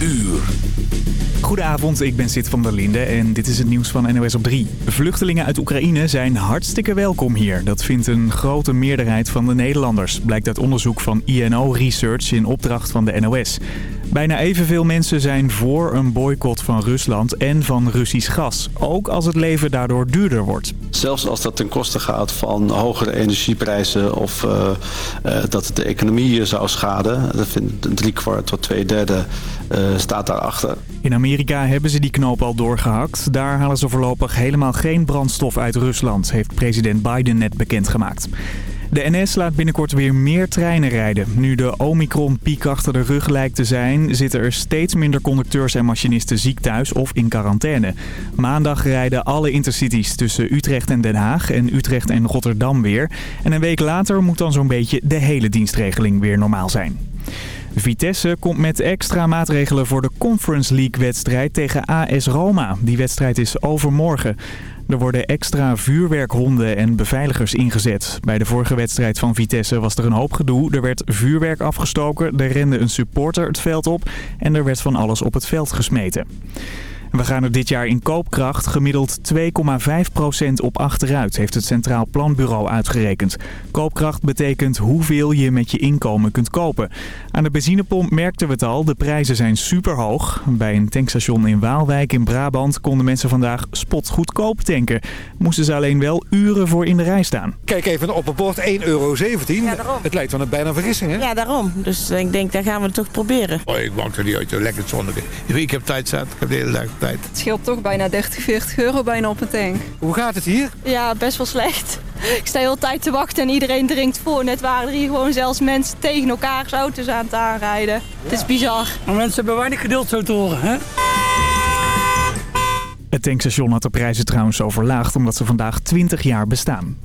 uur. Goedenavond, ik ben Sid van der Linde en dit is het nieuws van NOS op 3. Vluchtelingen uit Oekraïne zijn hartstikke welkom hier. Dat vindt een grote meerderheid van de Nederlanders. Blijkt uit onderzoek van INO Research in opdracht van de NOS. Bijna evenveel mensen zijn voor een boycott van Rusland en van Russisch gas. Ook als het leven daardoor duurder wordt. Zelfs als dat ten koste gaat van hogere energieprijzen of uh, uh, dat het de economie zou schaden. Dat vindt drie kwart tot twee derde uh, staat daarachter. In Amerika hebben ze die knoop al doorgehakt. Daar halen ze voorlopig helemaal geen brandstof uit Rusland, heeft president Biden net bekendgemaakt. De NS laat binnenkort weer meer treinen rijden. Nu de Omicron-piek achter de rug lijkt te zijn... zitten er steeds minder conducteurs en machinisten ziek thuis of in quarantaine. Maandag rijden alle intercities tussen Utrecht en Den Haag en Utrecht en Rotterdam weer. En een week later moet dan zo'n beetje de hele dienstregeling weer normaal zijn. Vitesse komt met extra maatregelen voor de Conference League-wedstrijd tegen AS Roma. Die wedstrijd is overmorgen. Er worden extra vuurwerkhonden en beveiligers ingezet. Bij de vorige wedstrijd van Vitesse was er een hoop gedoe. Er werd vuurwerk afgestoken, er rende een supporter het veld op en er werd van alles op het veld gesmeten. We gaan er dit jaar in koopkracht gemiddeld 2,5% op achteruit, heeft het Centraal Planbureau uitgerekend. Koopkracht betekent hoeveel je met je inkomen kunt kopen. Aan de benzinepomp merkten we het al, de prijzen zijn superhoog. Bij een tankstation in Waalwijk in Brabant konden mensen vandaag spotgoedkoop tanken. Moesten ze alleen wel uren voor in de rij staan. Kijk even op het bord, 1,17 euro. Ja, het lijkt van een bijna vergissing, hè? Ja, daarom. Dus ik denk, daar gaan we het toch proberen. Oh, ik wacht er niet uit, lekker zonnige. Ik heb tijd zat, ik heb de hele dag tijd. Het scheelt toch bijna 30, 40 euro bijna op een tank. Hoe gaat het hier? Ja, best wel slecht. Ik sta heel tijd te wachten en iedereen drinkt voor. Net waren er hier gewoon zelfs mensen tegen elkaar auto's aan het aanrijden. Ja. Het is bizar. Maar mensen hebben weinig geduld zo te horen, hè? Het tankstation had de prijzen trouwens zo verlaagd omdat ze vandaag 20 jaar bestaan.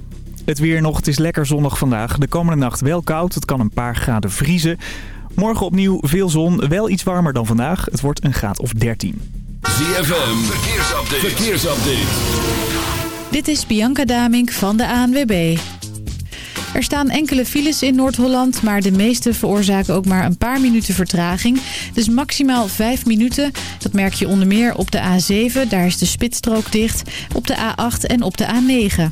Het weer nog, het is lekker zonnig vandaag. De komende nacht wel koud, het kan een paar graden vriezen. Morgen opnieuw veel zon, wel iets warmer dan vandaag. Het wordt een graad of 13. ZFM, verkeersupdate. verkeersupdate. Dit is Bianca Damink van de ANWB. Er staan enkele files in Noord-Holland, maar de meeste veroorzaken ook maar een paar minuten vertraging. Dus maximaal 5 minuten. Dat merk je onder meer op de A7, daar is de spitsstrook dicht, op de A8 en op de A9.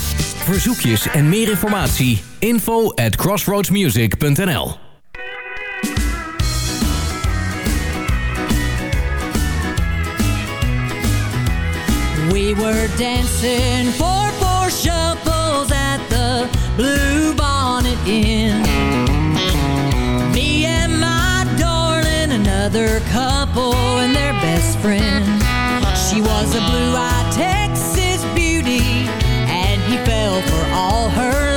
Verzoekjes en meer informatie, info at crossroadsmusic.nl We were dancing for four shuffles at the Blue Bonnet Inn. Me and my darling, another couple and their best friend. She was a blue-eyed all her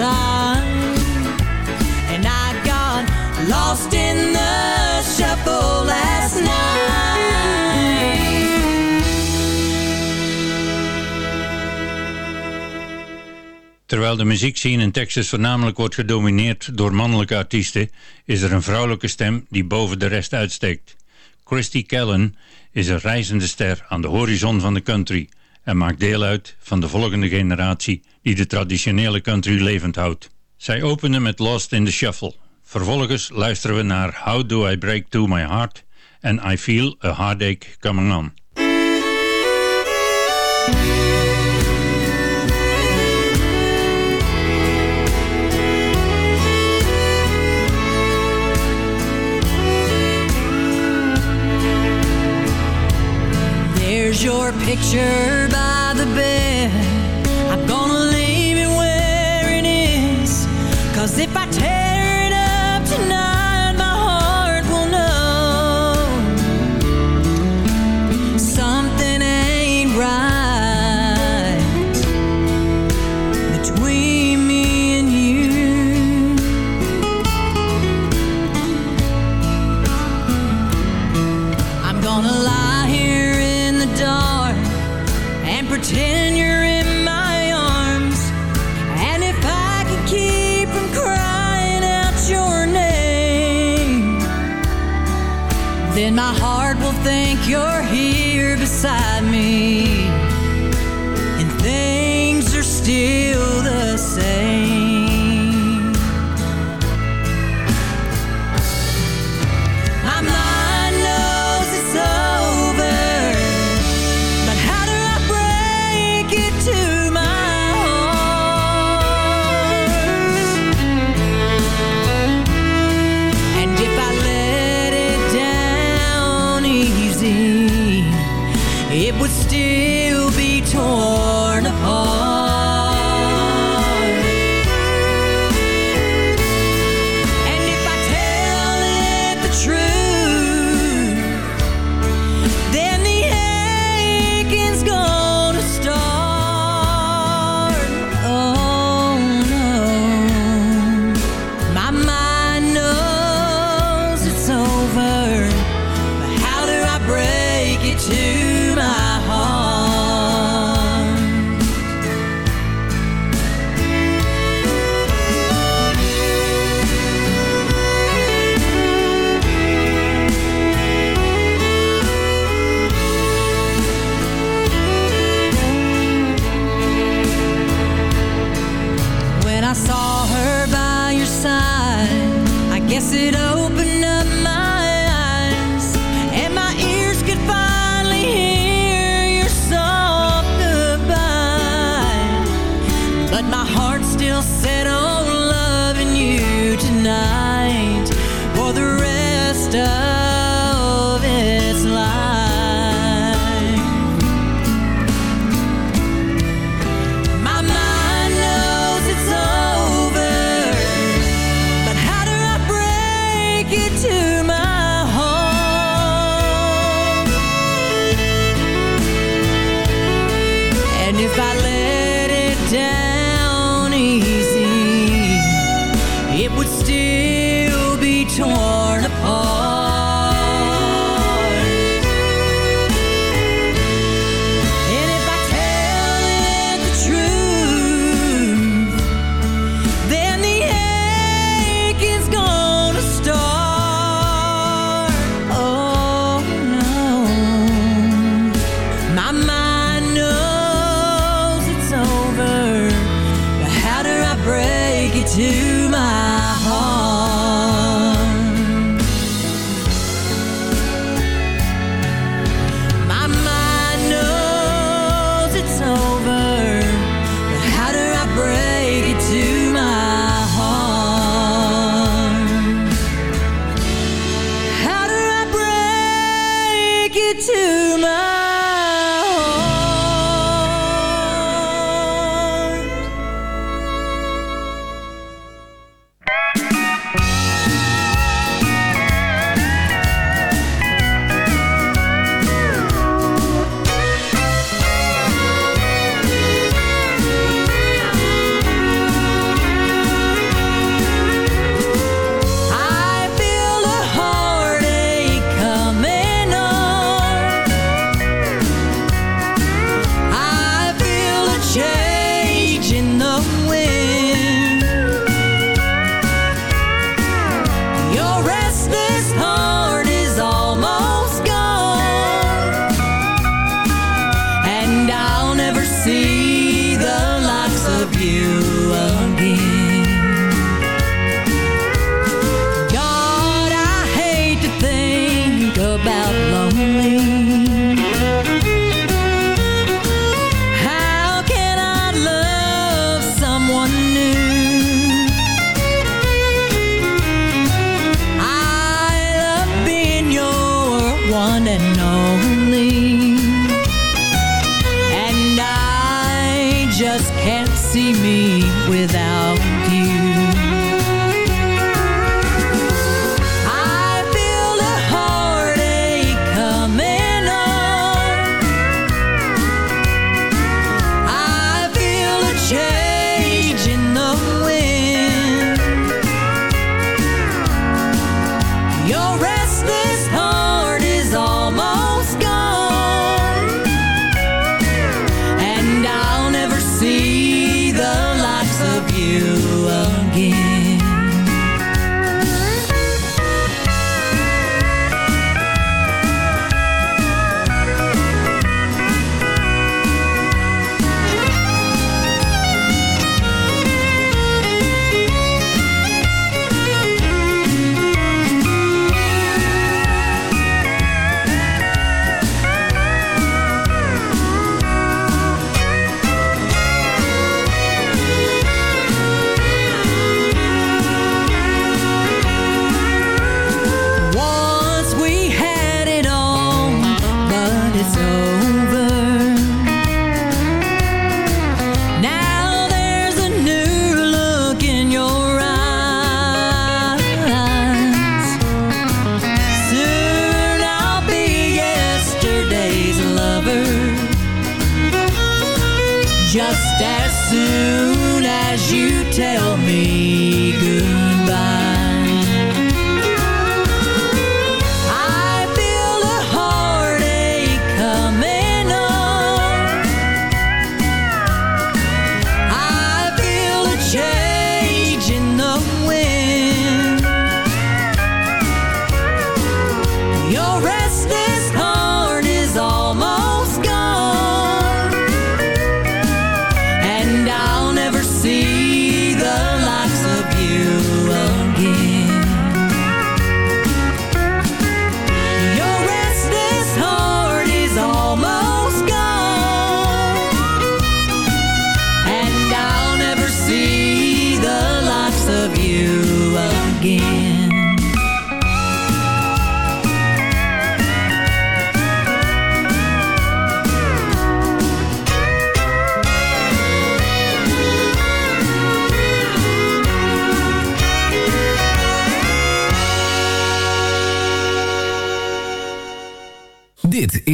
And I got lost in the shuffle last night. Terwijl de muziekscene in Texas voornamelijk wordt gedomineerd door mannelijke artiesten, is er een vrouwelijke stem die boven de rest uitsteekt. Christy Callen is een reizende ster aan de horizon van de country en maakt deel uit van de volgende generatie die de traditionele country levend houdt. Zij openen met Lost in the Shuffle. Vervolgens luisteren we naar How Do I Break To My Heart en I Feel a Heartache Coming On. There's your picture by the bed think you're here beside me. still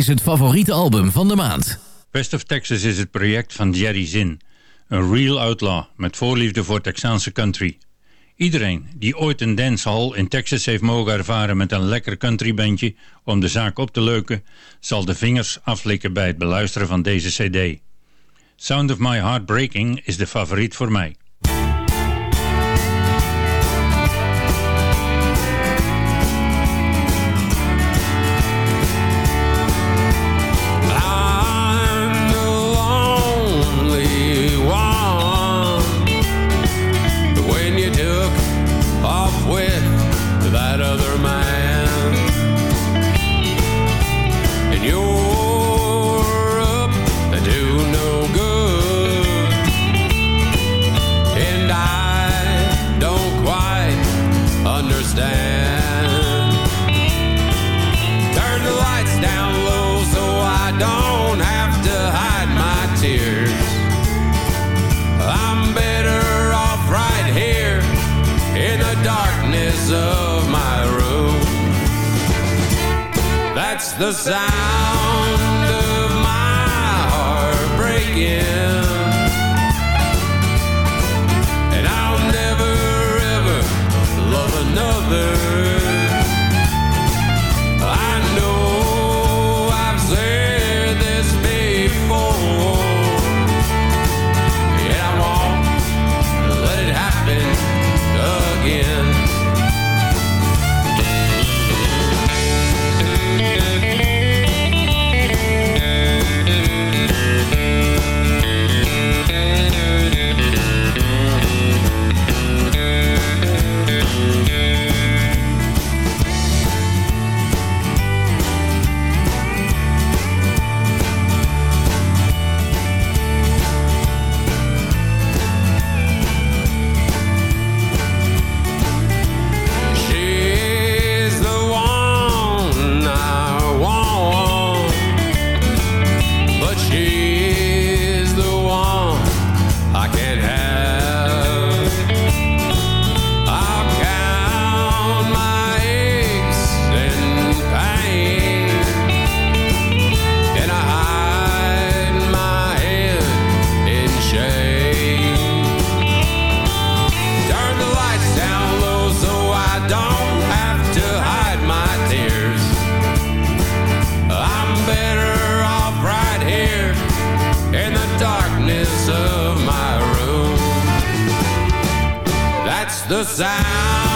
is het favoriete album van de maand. West of Texas is het project van Jerry Zinn. Een real outlaw met voorliefde voor Texaanse country. Iedereen die ooit een dancehall in Texas heeft mogen ervaren met een lekker country bandje om de zaak op te leuken, zal de vingers aflikken bij het beluisteren van deze cd. Sound of My Heartbreaking is de favoriet voor mij. Sound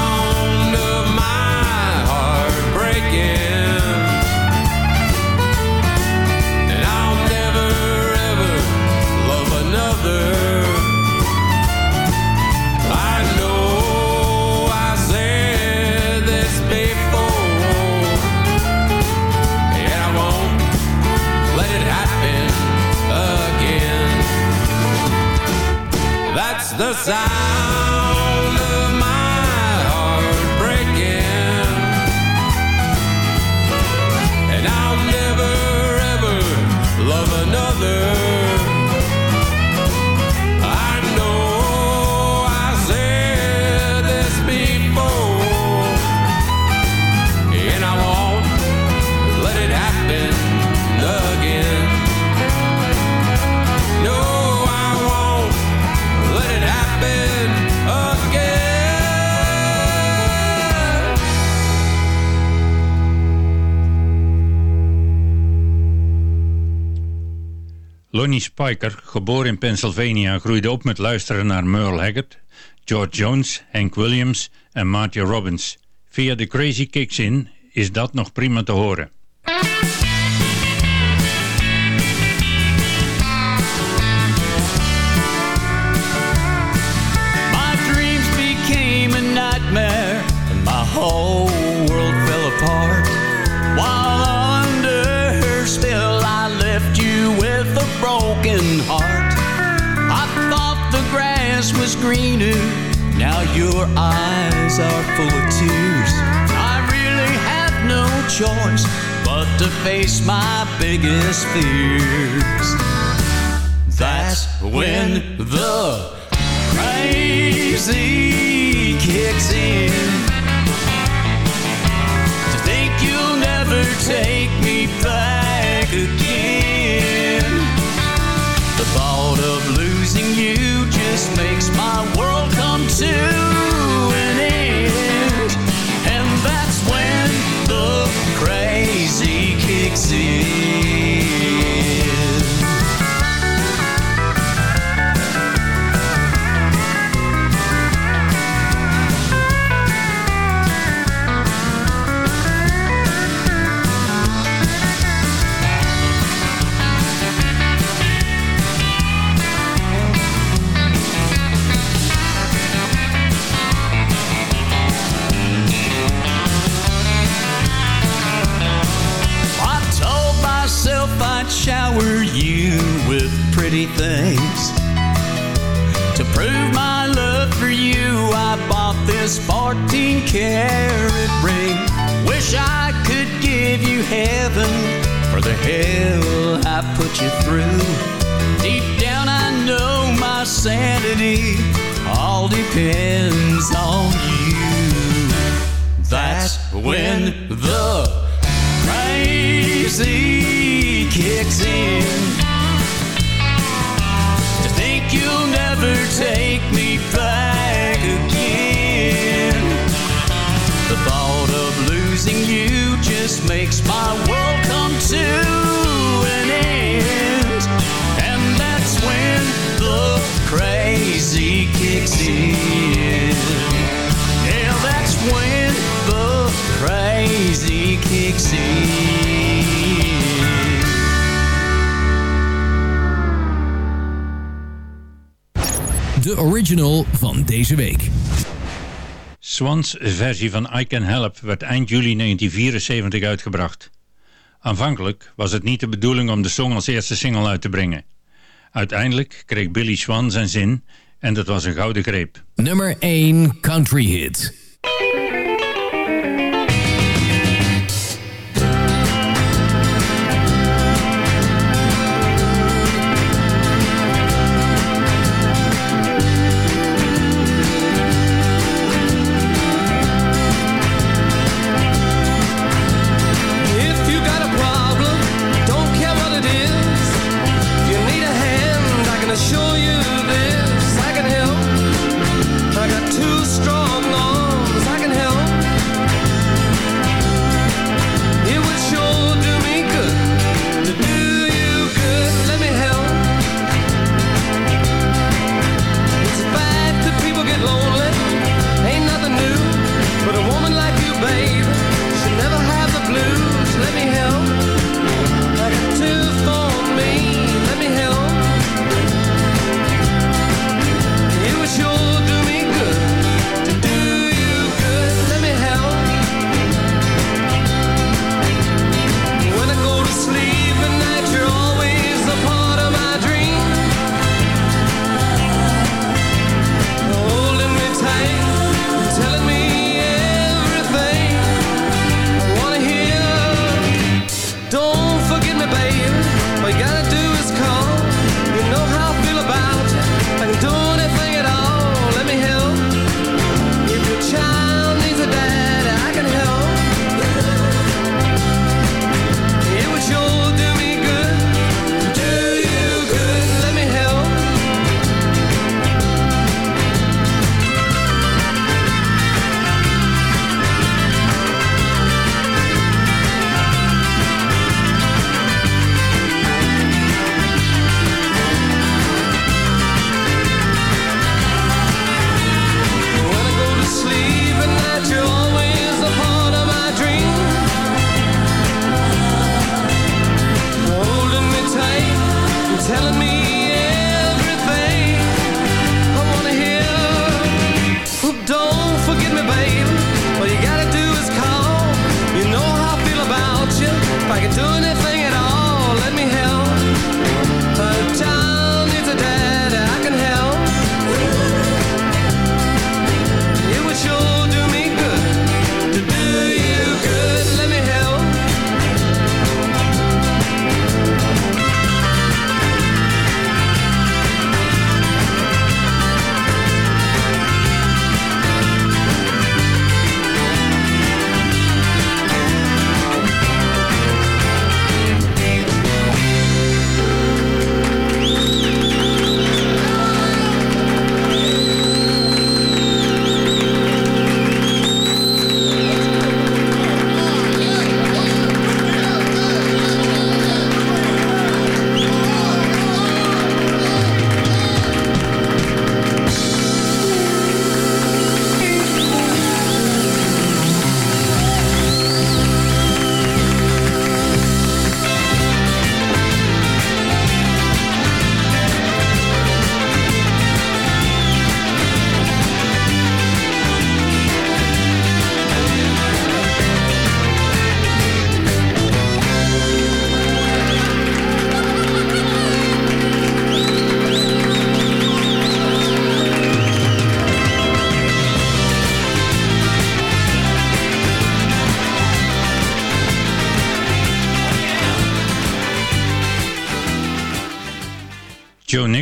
Lonnie Spiker, geboren in Pennsylvania, groeide op met luisteren naar Merle Haggard, George Jones, Hank Williams en Marty Robbins. Via de Crazy Kicks In is dat nog prima te horen. Broken heart. I thought the grass was greener, now your eyes are full of tears. I really have no choice but to face my biggest fears. That's when the crazy kicks in. To think you'll never take me back again. Losing you just makes my world come to an end. And that's when the crazy kicks in. Pretty things. To prove my love for you, I bought this 14 karat ring. Wish I could give you heaven for the hell I put you through. Deep down, I know my sanity all depends on you. That's when the crazy kicks in. You'll never take me back again. The thought of losing you just makes my world come to an end. And that's when the crazy kicks in. Yeah, that's when the crazy kicks in. Original van deze week. Swans versie van I Can Help werd eind juli 1974 uitgebracht. Aanvankelijk was het niet de bedoeling om de song als eerste single uit te brengen. Uiteindelijk kreeg Billy Swan zijn zin en dat was een gouden greep. Nummer 1 Country Hit.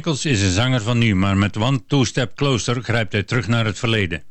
Michaels is een zanger van nu, maar met One Two Step Closer grijpt hij terug naar het verleden.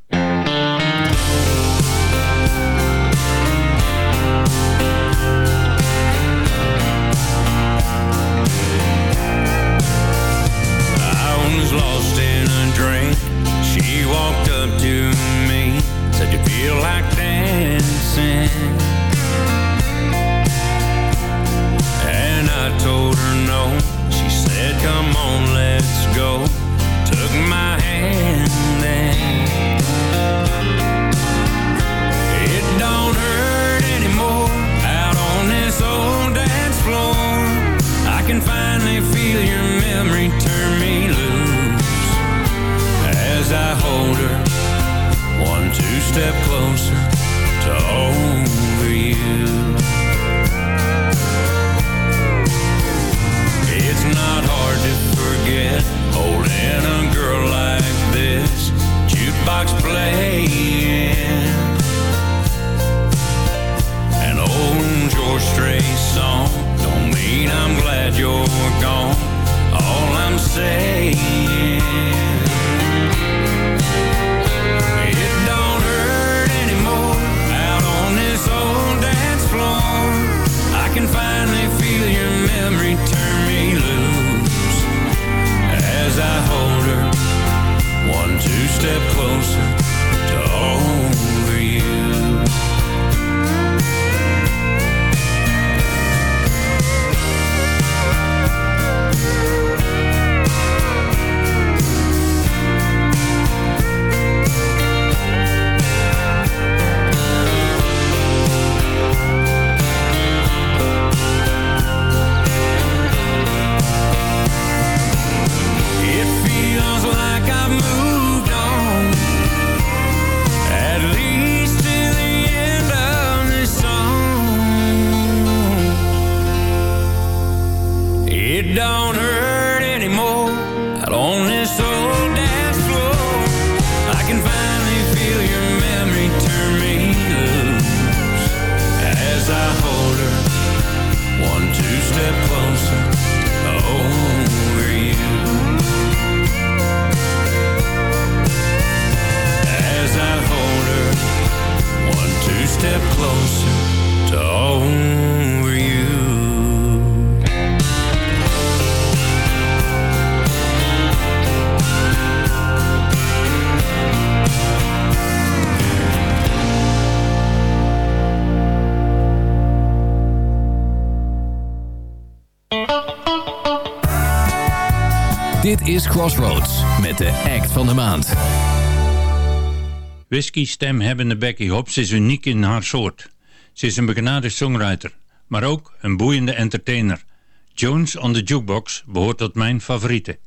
is Crossroads met de act van de maand. Whisky-stemhebbende Becky Hobbs is uniek in haar soort. Ze is een begenadigd songwriter, maar ook een boeiende entertainer. Jones on the Jukebox behoort tot mijn favorieten.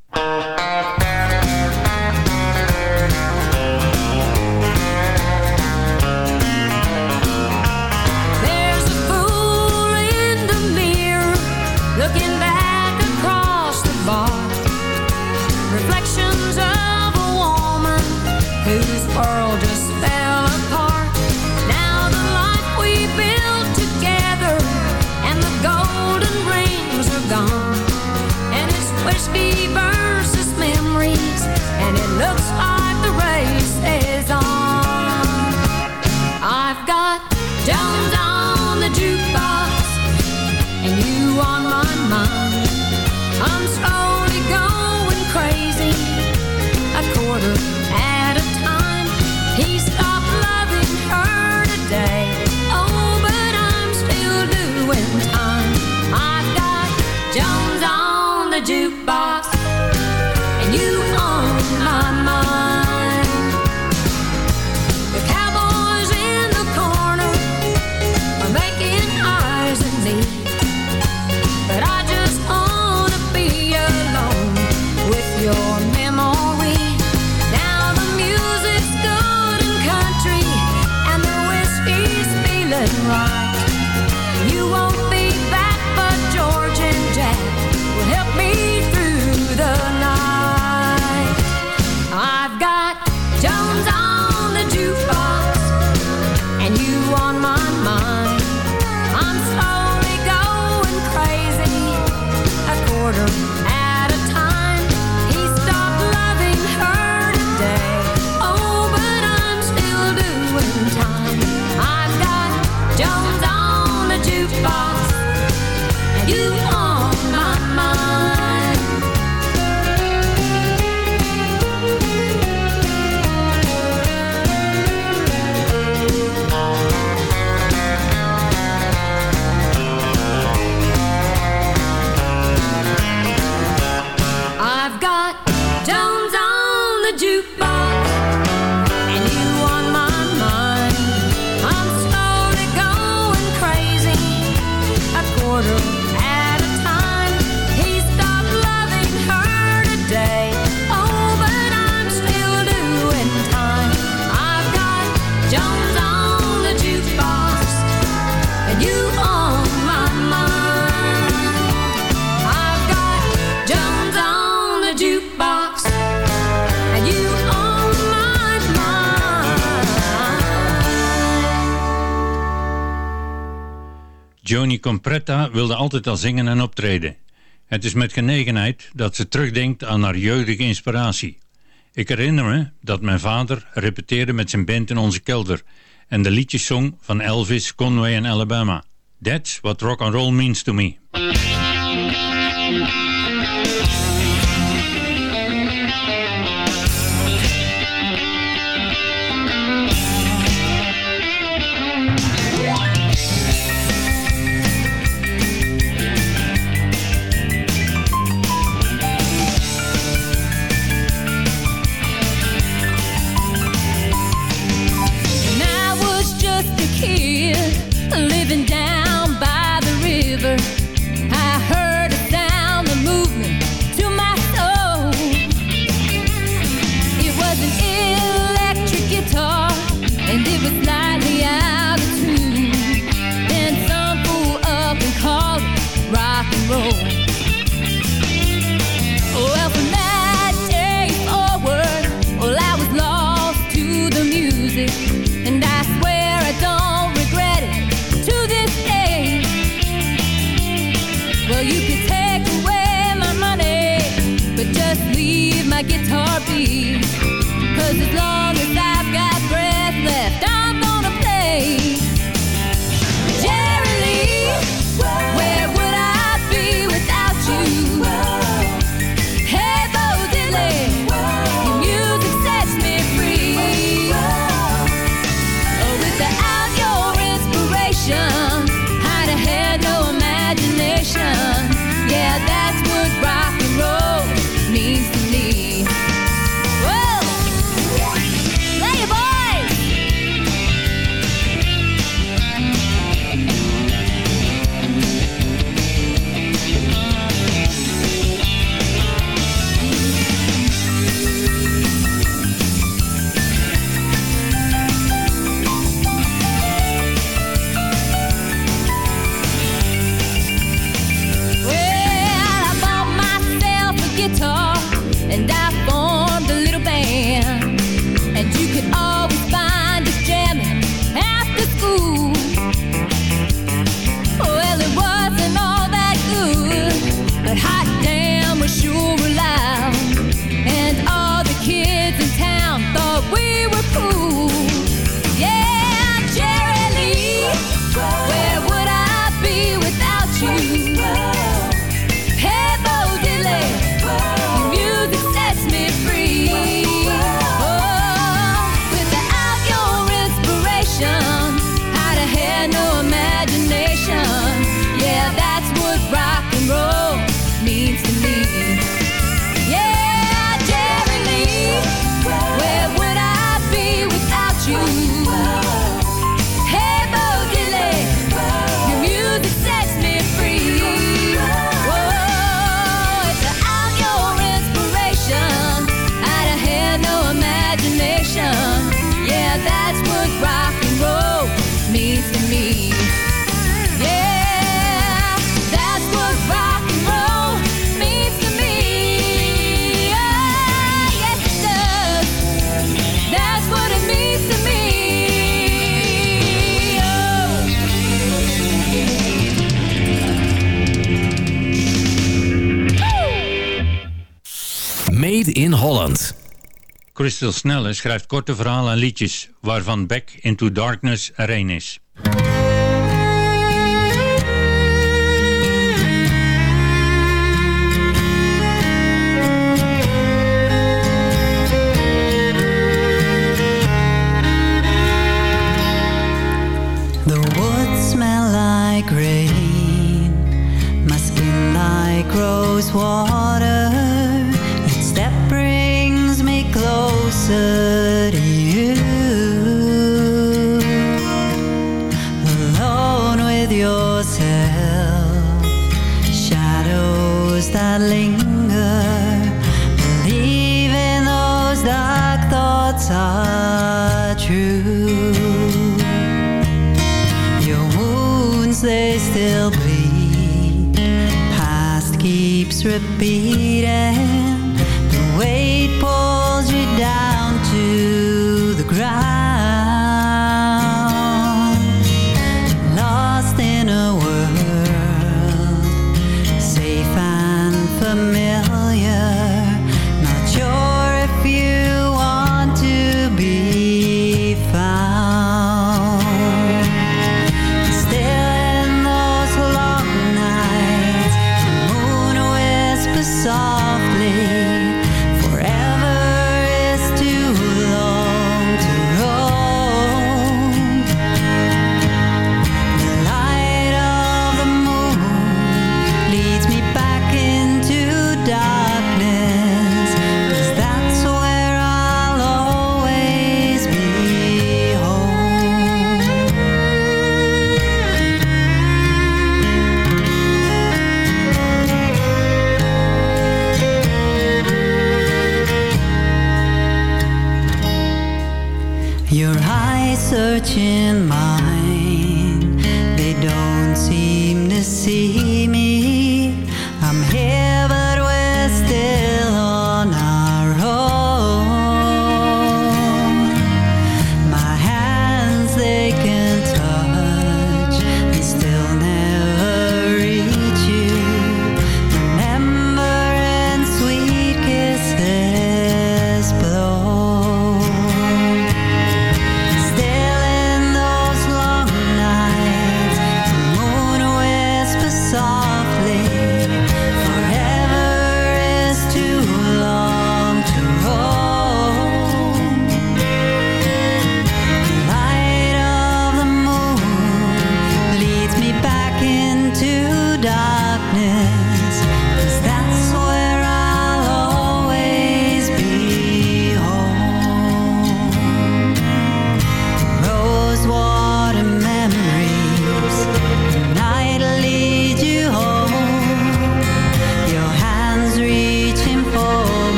Johnny Compretta wilde altijd al zingen en optreden. Het is met genegenheid dat ze terugdenkt aan haar jeugdige inspiratie. Ik herinner me dat mijn vader repeteerde met zijn band in onze kelder en de liedjes zong van Elvis, Conway en Alabama. That's what rock and roll means to me. Crystal Snelle schrijft korte verhalen en liedjes, waarvan Back into Darkness er een is.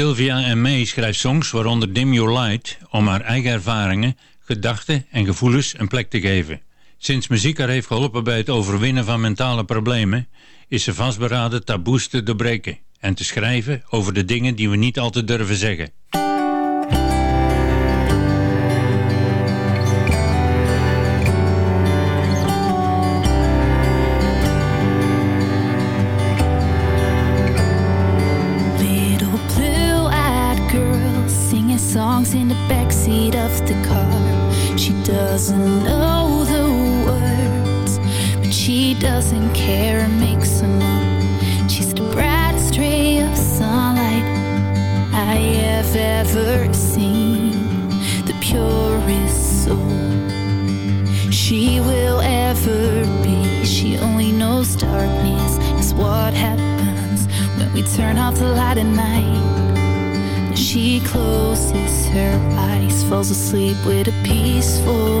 Sylvia en May schrijft songs, waaronder Dim Your Light, om haar eigen ervaringen, gedachten en gevoelens een plek te geven. Sinds muziek haar heeft geholpen bij het overwinnen van mentale problemen, is ze vastberaden taboes te doorbreken en te schrijven over de dingen die we niet altijd durven zeggen. sleep with a peaceful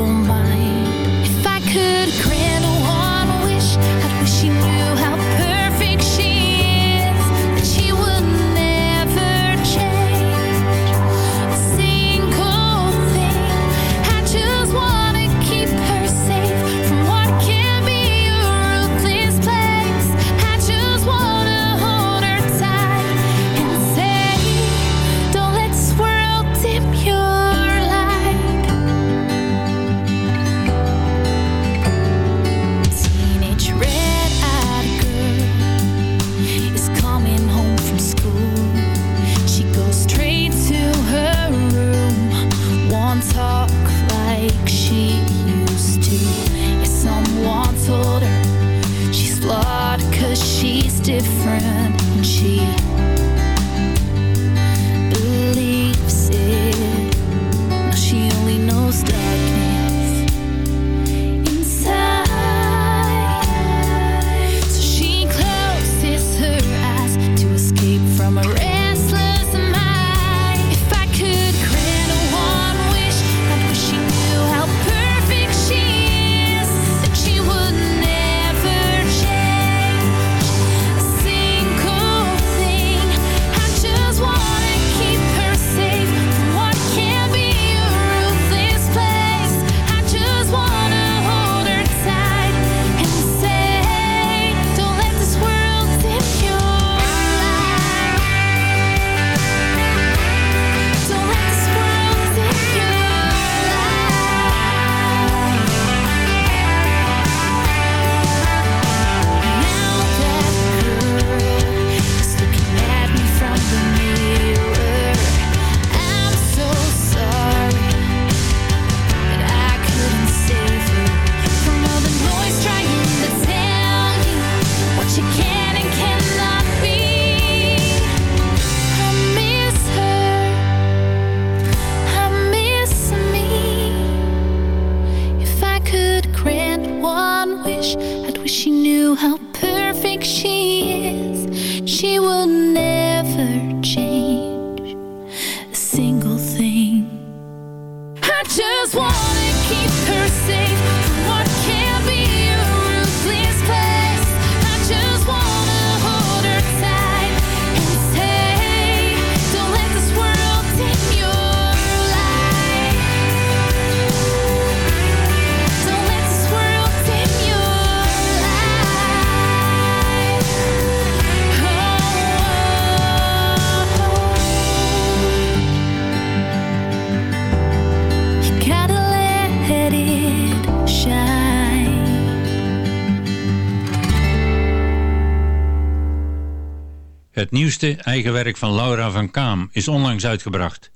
Nieuwste eigen werk van Laura van Kaam is onlangs uitgebracht.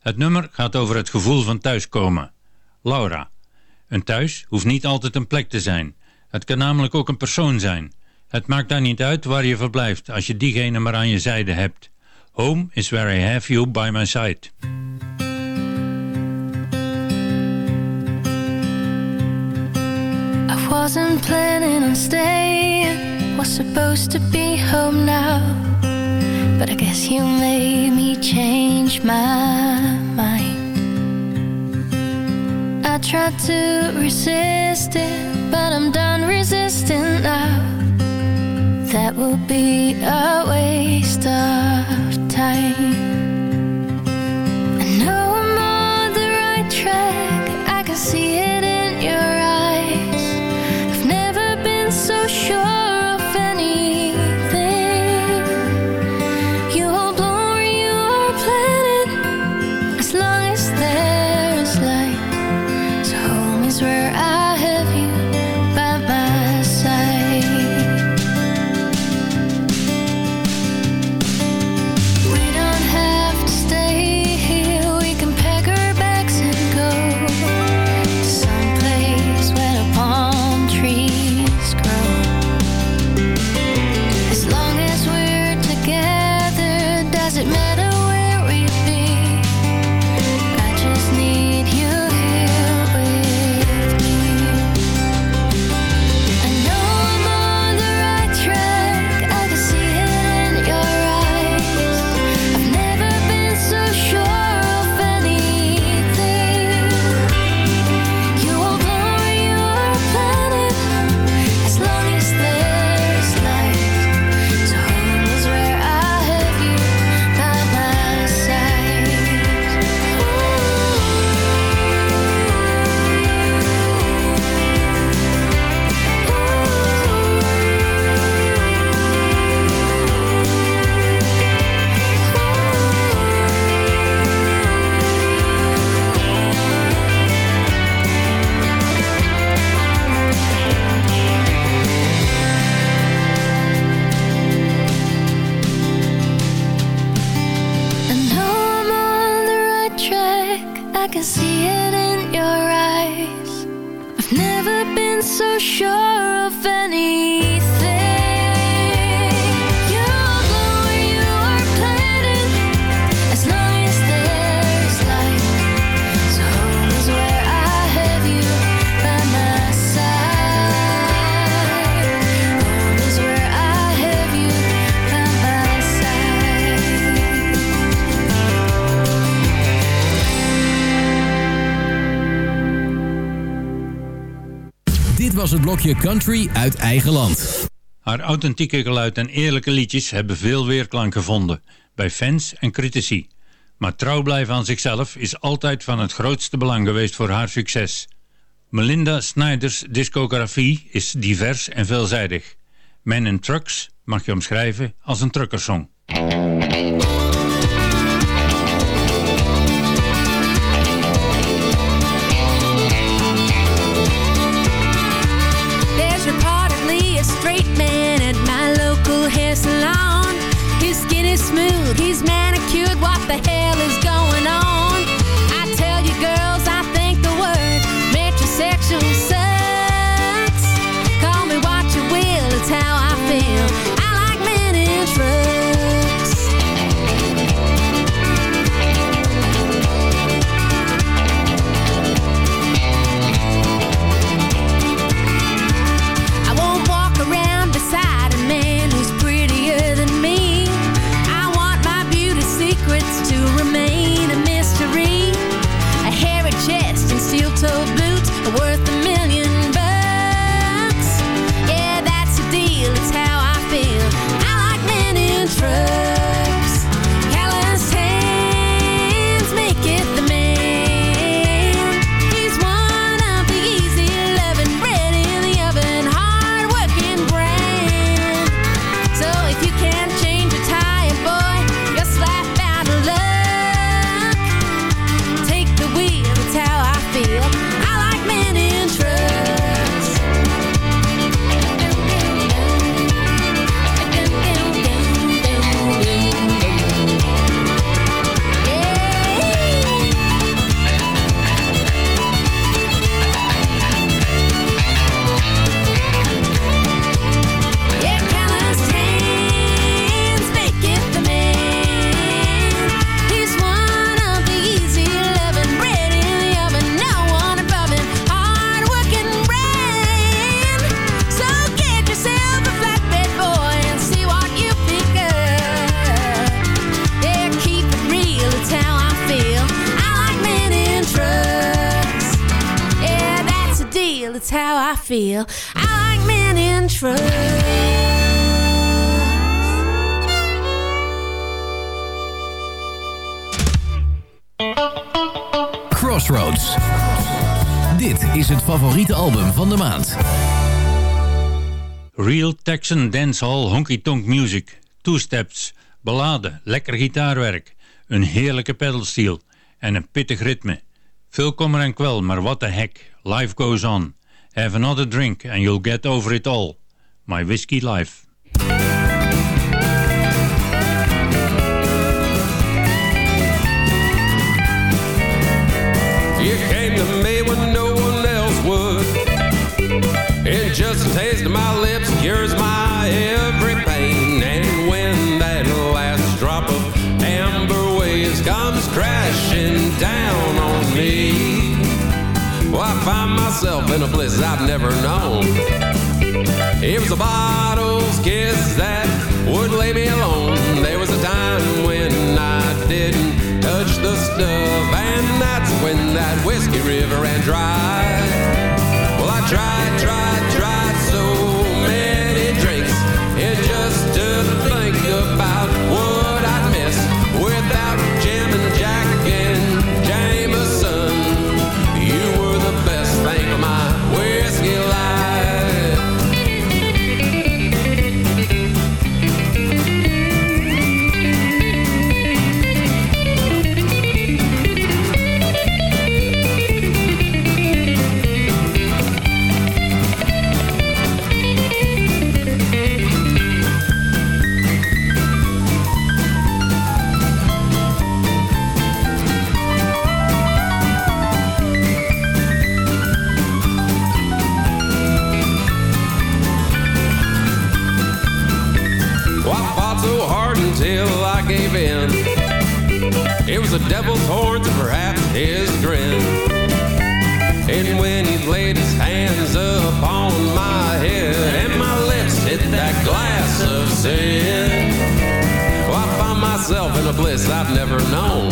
Het nummer gaat over het gevoel van thuiskomen. Laura. Een thuis hoeft niet altijd een plek te zijn. Het kan namelijk ook een persoon zijn. Het maakt dan niet uit waar je verblijft als je diegene maar aan je zijde hebt. Home is where I have you by my side. I wasn't planning on staying. Was supposed to be home now. But I guess you made me change my mind. I tried to resist it But I'm done resisting now. That would be a waste of time. Het blokje Country uit eigen land. Haar authentieke geluid en eerlijke liedjes hebben veel weerklank gevonden bij fans en critici. Maar trouw blijven aan zichzelf is altijd van het grootste belang geweest voor haar succes. Melinda Snyders discografie is divers en veelzijdig. Men in Trucks mag je omschrijven als een truckersong. He's mad. Texan Dancehall Honky Tonk Music. Two-steps, ballade, lekker gitaarwerk, een heerlijke pedalsteel en een pittig ritme. Veel kommer en kwel, maar what the heck, life goes on. Have another drink and you'll get over it all. My Whiskey Life. Lips cures my every pain. And when that last drop of amber waves comes crashing down on me, well, I find myself in a bliss I've never known. It was a bottle's kiss that would leave me alone. There was a time when I didn't touch the stuff, and that's when that whiskey river ran dry. Well, I tried, devil's horns and perhaps his grin. And when he laid his hands upon my head and my lips hit that glass of sin, well, I found myself in a bliss I've never known.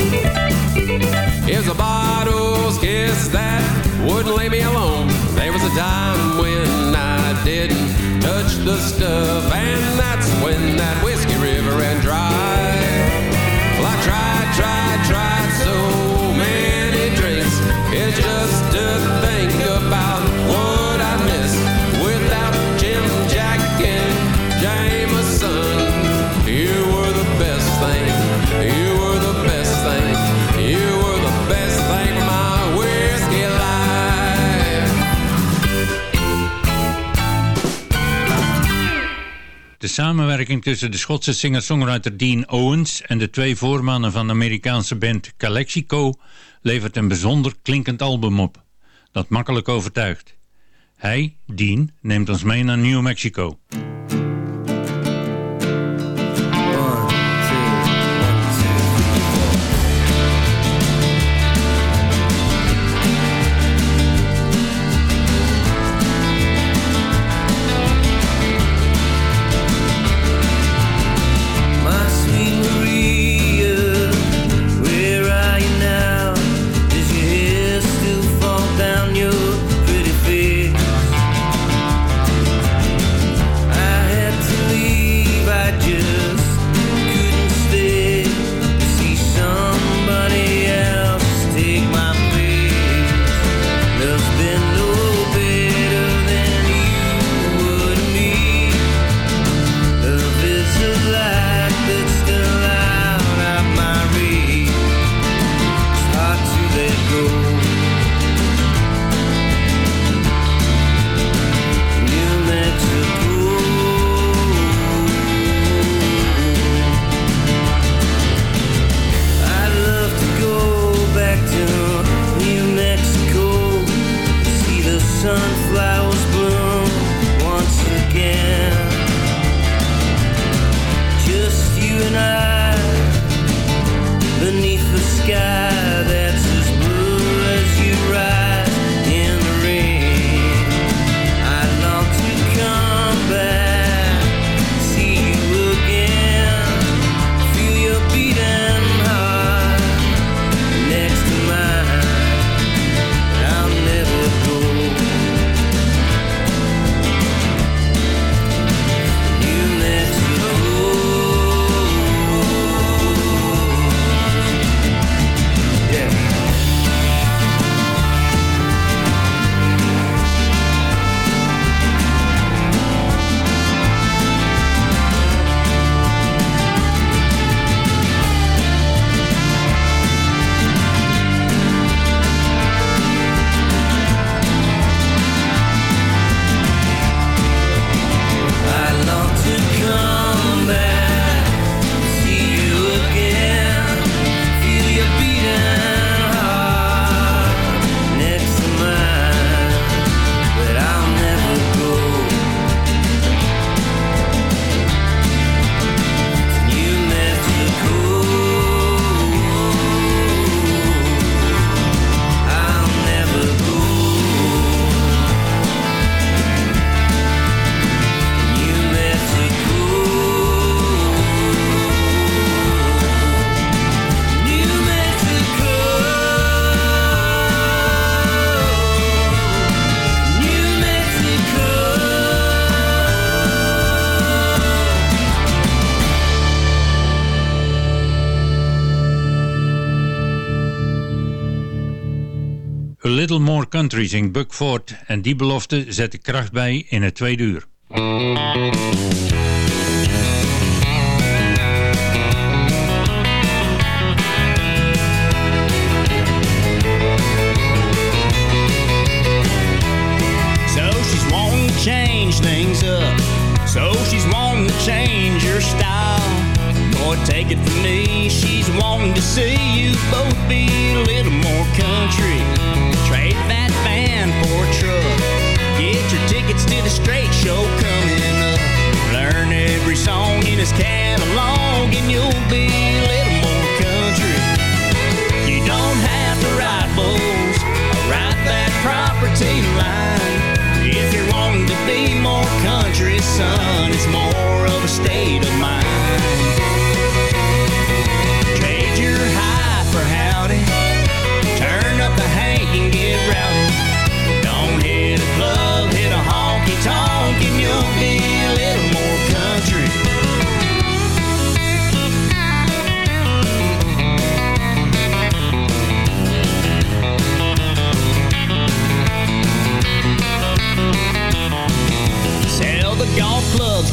Here's a bottle's kiss that wouldn't leave me alone. There was a time when I didn't touch the stuff, and that's when that whiskey river ran dry. Samenwerking tussen de Schotse singer-songwriter Dean Owens en de twee voormannen van de Amerikaanse band Calexico levert een bijzonder klinkend album op, dat makkelijk overtuigt. Hij, Dean, neemt ons mee naar New Mexico. A Little More Country zingt Buck Ford en die belofte zet de kracht bij in het tweede uur. So she's wanting to change things up. So she's wanting to change your style. Boy, take it from me, she's wanting to see you both be a little more country. that van for truck. Get your tickets to the straight show coming up. Learn every song in his catalog and you'll be a little more country. You don't have to ride bulls or ride that property line. If you're wanting to be more country, son, it's more of a state of mind.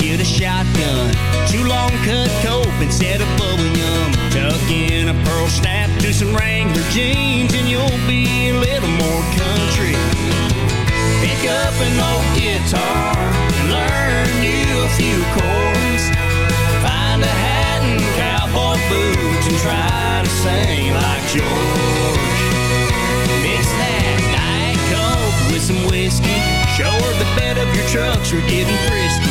get a shotgun. two long cut cope instead of bubblegum. Tuck in a pearl snap, do some Wrangler jeans, and you'll be a little more country. Pick up an old guitar and learn you a few chords. Find a hat and cowboy boots and try to sing like George. Mix that Diet Coke with some whiskey. Show her the bed of your trucks are getting frisky.